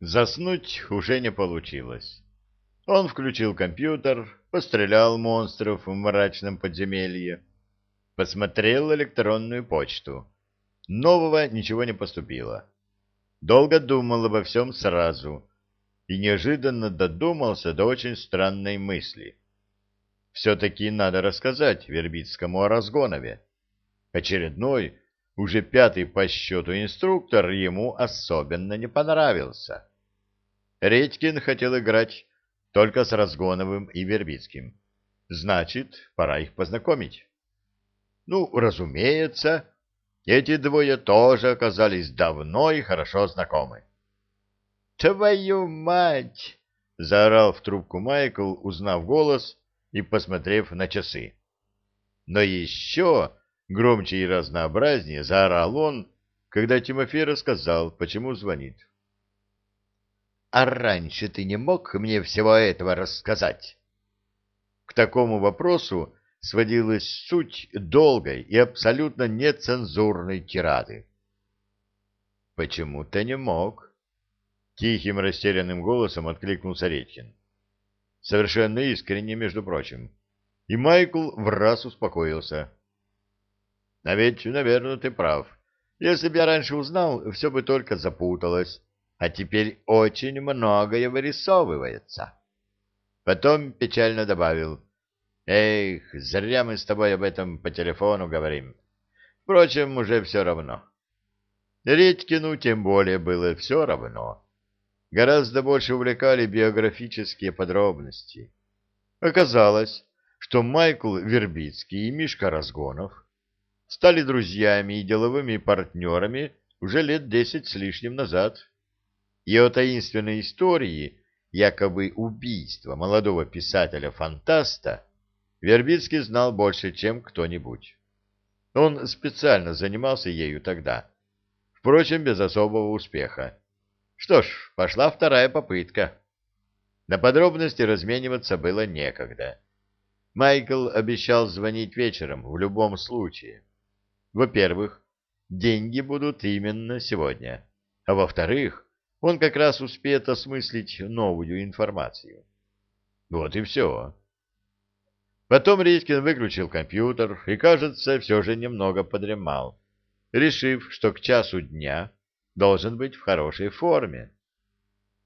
Заснуть уже не получилось. Он включил компьютер, пострелял монстров в мрачном подземелье, посмотрел электронную почту. Нового ничего не поступило. Долго думал обо всем сразу и неожиданно додумался до очень странной мысли. Все-таки надо рассказать Вербицкому о Разгонове. Очередной, уже пятый по счету инструктор ему особенно не понравился. Редькин хотел играть только с Разгоновым и Вербицким. Значит, пора их познакомить. Ну, разумеется, эти двое тоже оказались давно и хорошо знакомы. «Твою мать!» — заорал в трубку Майкл, узнав голос и посмотрев на часы. Но еще громче и разнообразнее заорал он, когда Тимофей рассказал, почему звонит. А раньше ты не мог мне всего этого рассказать? К такому вопросу сводилась суть долгой и абсолютно нецензурной тирады. Почему-то не мог. Тихим растерянным голосом откликнулся Редькин. Совершенно искренне, между прочим. И Майкл в раз успокоился. А ведь, наверное, ты прав. Если бы я раньше узнал, все бы только запуталось а теперь очень многое вырисовывается. Потом печально добавил, «Эх, зря мы с тобой об этом по телефону говорим. Впрочем, уже все равно». Редькину тем более было все равно. Гораздо больше увлекали биографические подробности. Оказалось, что Майкл Вербицкий и Мишка Разгонов стали друзьями и деловыми партнерами уже лет десять с лишним назад и о таинственной истории якобы убийства молодого писателя-фантаста Вербицкий знал больше, чем кто-нибудь. Он специально занимался ею тогда, впрочем, без особого успеха. Что ж, пошла вторая попытка. На подробности размениваться было некогда. Майкл обещал звонить вечером в любом случае. Во-первых, деньги будут именно сегодня. А во-вторых, он как раз успеет осмыслить новую информацию. Вот и все. Потом Редькин выключил компьютер и, кажется, все же немного подремал, решив, что к часу дня должен быть в хорошей форме.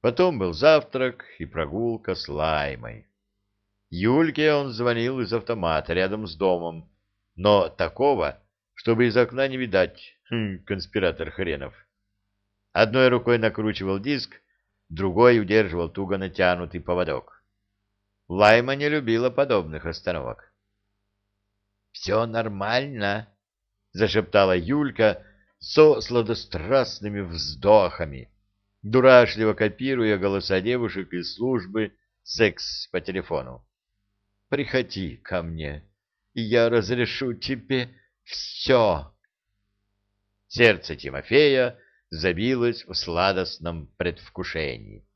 Потом был завтрак и прогулка с Лаймой. Юльке он звонил из автомата рядом с домом, но такого, чтобы из окна не видать, хм, конспиратор хренов. Одной рукой накручивал диск, другой удерживал туго натянутый поводок. Лайма не любила подобных остановок. «Все нормально», — зашептала Юлька со сладострастными вздохами, дурашливо копируя голоса девушек из службы «Секс по телефону». «Приходи ко мне, и я разрешу тебе все». Сердце Тимофея забилось в сладостном предвкушении.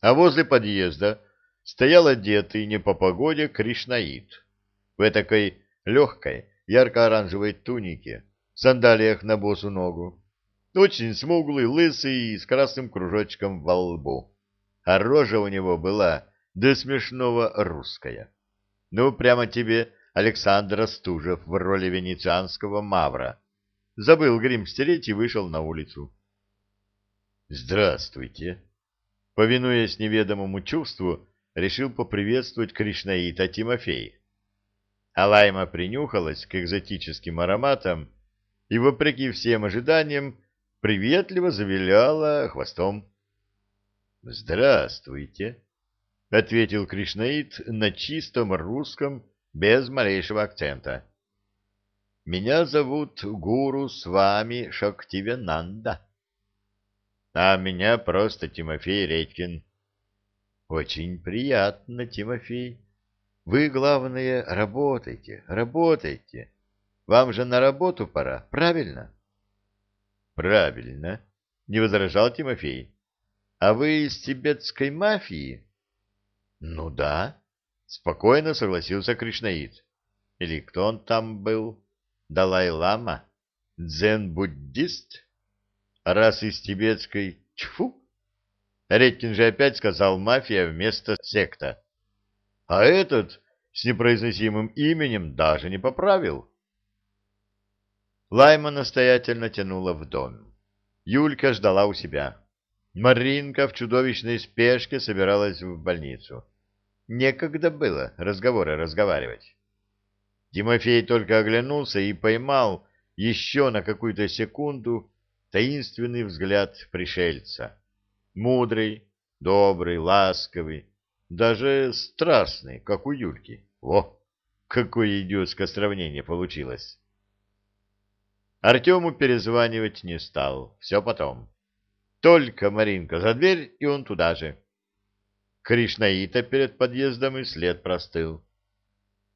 А возле подъезда стоял одетый не по погоде Кришнаит в этакой легкой ярко-оранжевой тунике, сандалиях на босу ногу, очень смуглый, лысый и с красным кружочком во лбу. А рожа у него была до смешного русская. Ну, прямо тебе Александр Стужев в роли венецианского мавра — Забыл грим стереть и вышел на улицу. «Здравствуйте!» Повинуясь неведомому чувству, решил поприветствовать Кришнаита Тимофей. Алайма принюхалась к экзотическим ароматам и, вопреки всем ожиданиям, приветливо завиляла хвостом. «Здравствуйте!» — ответил Кришнаит на чистом русском, без малейшего акцента. Меня зовут Гуру с вами Шактивенанда. А меня просто Тимофей Редькин. Очень приятно, Тимофей. Вы, главное, работайте, работайте. Вам же на работу пора, правильно? Правильно, не возражал Тимофей. А вы из тибетской мафии? Ну да, спокойно согласился Кришнаид. Или кто он там был? Далай-лама? Дзен-буддист? Раз из тибетской «тьфу», Редькин же опять сказал «мафия» вместо «секта». А этот с непроизносимым именем даже не поправил. Лайма настоятельно тянула в дом. Юлька ждала у себя. Маринка в чудовищной спешке собиралась в больницу. Некогда было разговоры разговаривать. Тимофей только оглянулся и поймал еще на какую-то секунду таинственный взгляд пришельца. Мудрый, добрый, ласковый, даже страстный, как у Юльки. Во, какое идиотское сравнение получилось! Артему перезванивать не стал, все потом. Только Маринка за дверь, и он туда же. Кришнаита перед подъездом и след простыл.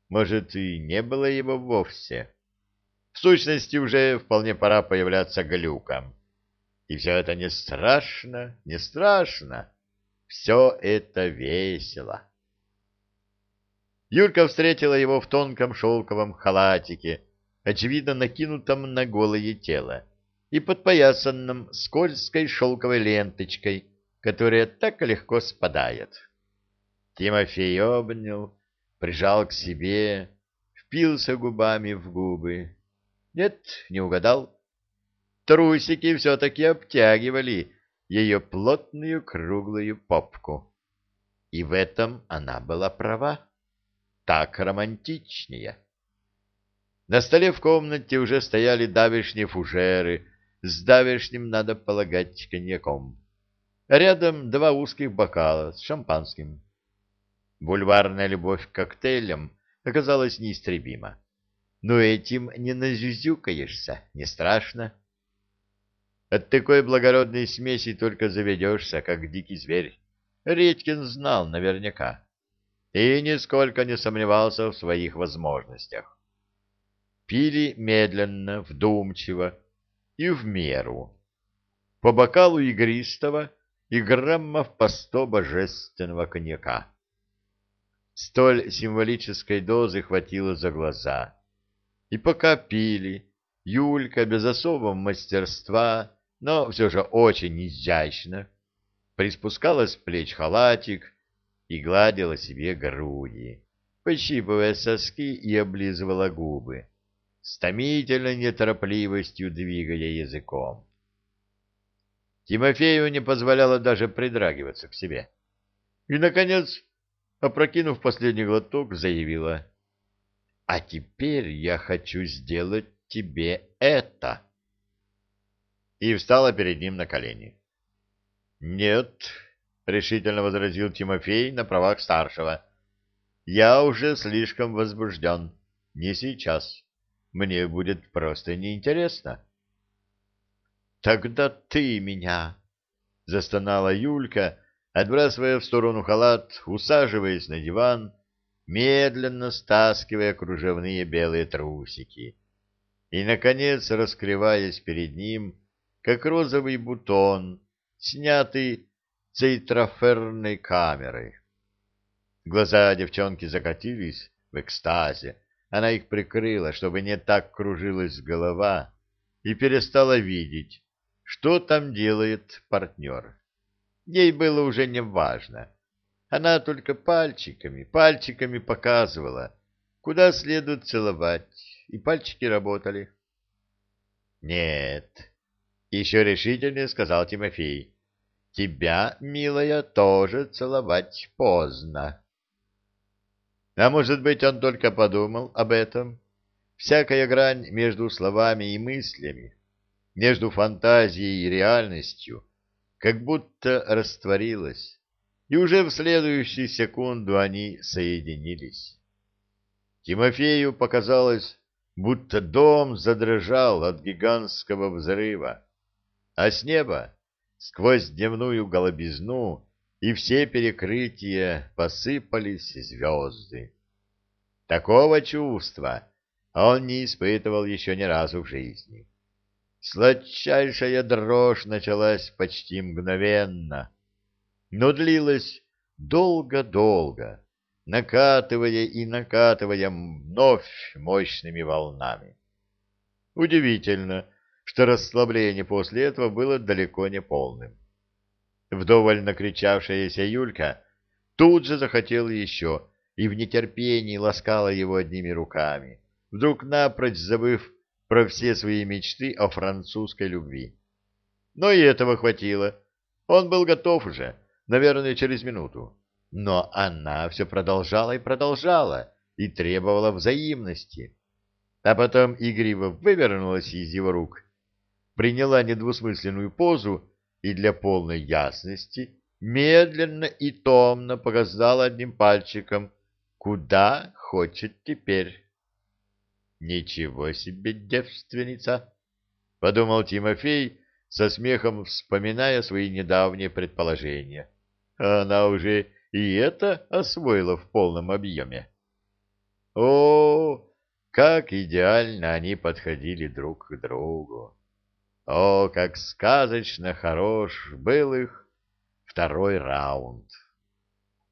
Может, и не было его вовсе. В сущности, уже вполне пора появляться глюком. И все это не страшно, не страшно. Все это весело. Юрка встретила его в тонком шелковом халатике, очевидно накинутом на голое тело, и подпоясанном скользкой шелковой ленточкой, которая так легко спадает. Тимофей обнял, прижал к себе, впился губами в губы. Нет, не угадал. Трусики все-таки обтягивали ее плотную круглую попку. И в этом она была права. Так романтичнее. На столе в комнате уже стояли давешние фужеры с давешним, надо полагать, коньяком. Рядом два узких бокала с шампанским. Бульварная любовь к коктейлям оказалась неистребима. Но этим не назюзюкаешься, не страшно. От такой благородной смеси только заведешься, как дикий зверь. Редькин знал наверняка и нисколько не сомневался в своих возможностях. Пили медленно, вдумчиво и в меру. По бокалу игристого и граммов по сто божественного коньяка. Столь символической дозы хватило за глаза. И пока пили, Юлька без особого мастерства но все же очень изящно, приспускала с плеч халатик и гладила себе груди, пощипывая соски и облизывала губы, с томительной неторопливостью двигая языком. Тимофею не позволяло даже придрагиваться к себе. И, наконец, опрокинув последний глоток, заявила, «А теперь я хочу сделать тебе это» и встала перед ним на колени. «Нет», — решительно возразил Тимофей на правах старшего, — «я уже слишком возбужден. Не сейчас. Мне будет просто неинтересно». «Тогда ты меня!» — застонала Юлька, отбрасывая в сторону халат, усаживаясь на диван, медленно стаскивая кружевные белые трусики и, наконец, раскрываясь перед ним, — как розовый бутон, снятый цейтроферной камерой. Глаза девчонки закатились в экстазе. Она их прикрыла, чтобы не так кружилась голова, и перестала видеть, что там делает партнер. Ей было уже не важно. Она только пальчиками, пальчиками показывала, куда следует целовать, и пальчики работали. Нет, еще решительнее сказал Тимофей. Тебя, милая, тоже целовать поздно. А может быть, он только подумал об этом? Всякая грань между словами и мыслями, между фантазией и реальностью, как будто растворилась, и уже в следующую секунду они соединились. Тимофею показалось, будто дом задрожал от гигантского взрыва а с неба, сквозь дневную голубизну и все перекрытия посыпались звезды. Такого чувства он не испытывал еще ни разу в жизни. Сладчайшая дрожь началась почти мгновенно, но длилась долго-долго, накатывая и накатывая вновь мощными волнами. Удивительно, что расслабление после этого было далеко не полным. Вдоволь накричавшаяся Юлька тут же захотела еще и в нетерпении ласкала его одними руками, вдруг напрочь забыв про все свои мечты о французской любви. Но и этого хватило. Он был готов уже, наверное, через минуту. Но она все продолжала и продолжала, и требовала взаимности. А потом игриво вывернулась из его рук, приняла недвусмысленную позу и для полной ясности медленно и томно показала одним пальчиком, куда хочет теперь. «Ничего себе девственница!» — подумал Тимофей, со смехом вспоминая свои недавние предположения. Она уже и это освоила в полном объеме. О, как идеально они подходили друг к другу! О, как сказочно хорош был их второй раунд!